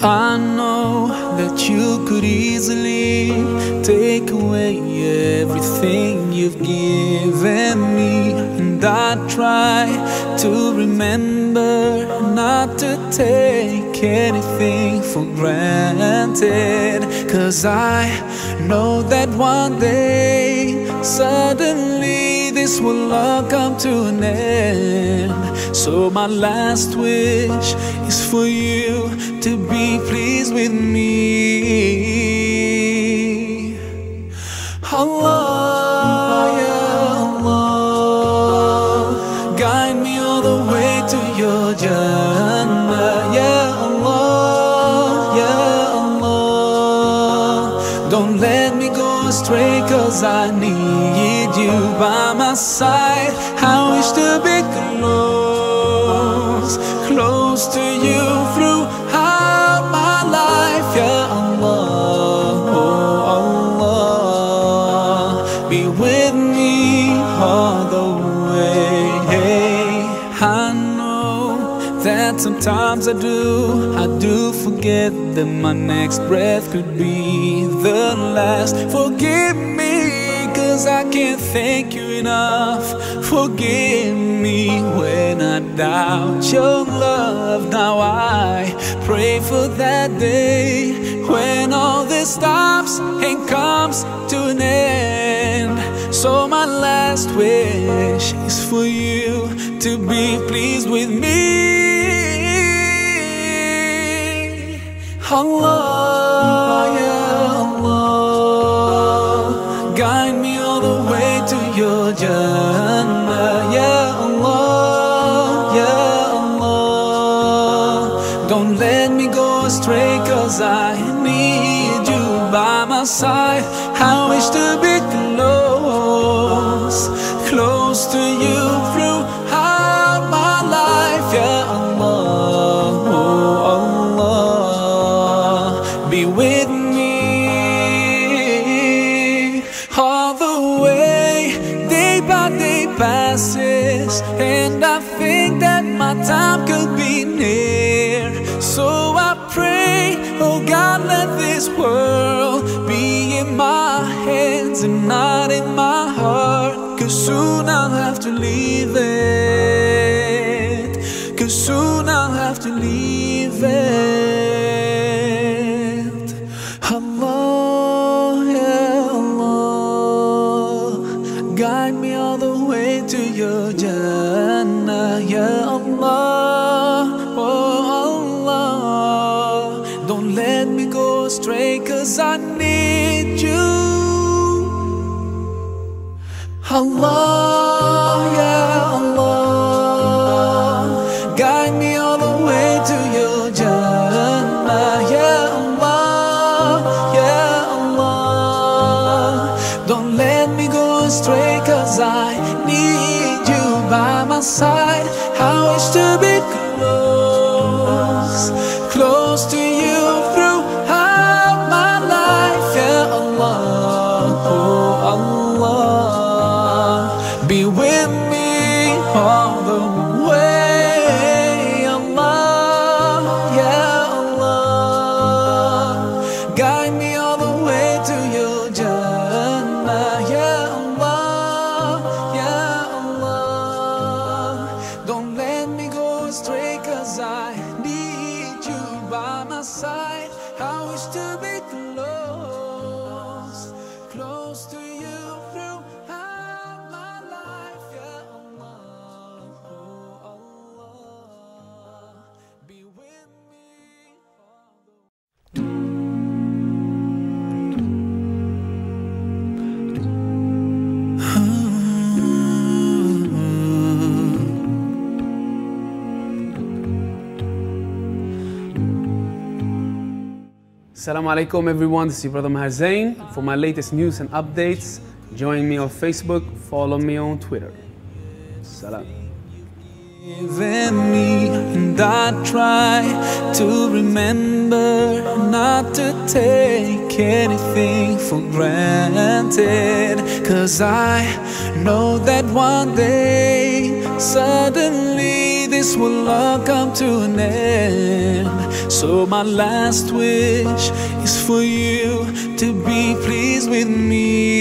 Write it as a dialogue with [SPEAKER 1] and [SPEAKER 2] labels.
[SPEAKER 1] I know that you could easily take away everything you've given me, and I try to remember not to take anything for granted. Cause I know that one day suddenly this will all come to an end. So, my last wish is for you to be pleased with me. Allah, ya Allah, guide me all the way to your Jannah. Ya Allah, ya Allah, don't let me go astray, cause I need you by my side. I wish to be close, close to you throughout my life. Ya Allah, oh Allah, be with me all the way. I know that sometimes I do, I do forget that my next breath could be the last. Forgive me, cause I can't thank you enough. Forgive me when I doubt your love. Now I pray for that day when all this stops and comes to an end. So my last wish is for you to be pleased with me. Oh, Allah, Allah, me go astray, cause I need you by my side. I wish to be close, close to you throughout my life. Ya Allah, oh Allah, be with me all the way. Day by day passes, and I think that my time could be near. So God, let this world be in my hands and not in my heart. Cause soon I'll have to leave it. Cause soon I'll have to leave it. Allah, Allah, guide me all the way to your Jannah, Allah, cause I need you. Allah, ya Allah, guide me all the way to your Jannah, ya Allah, ya Allah. Don't let me go astray, cause I need you by my side. I wish to be close, Be with me. All
[SPEAKER 2] Assalamu alaikum everyone, this is brother Maher Zain. For my latest news and updates, join me on Facebook, follow me on Twitter. Salam.
[SPEAKER 1] and I try to remember not to take anything for granted. Cause I know that one day suddenly this will all come to an end. So my last wish is for you to be pleased with me.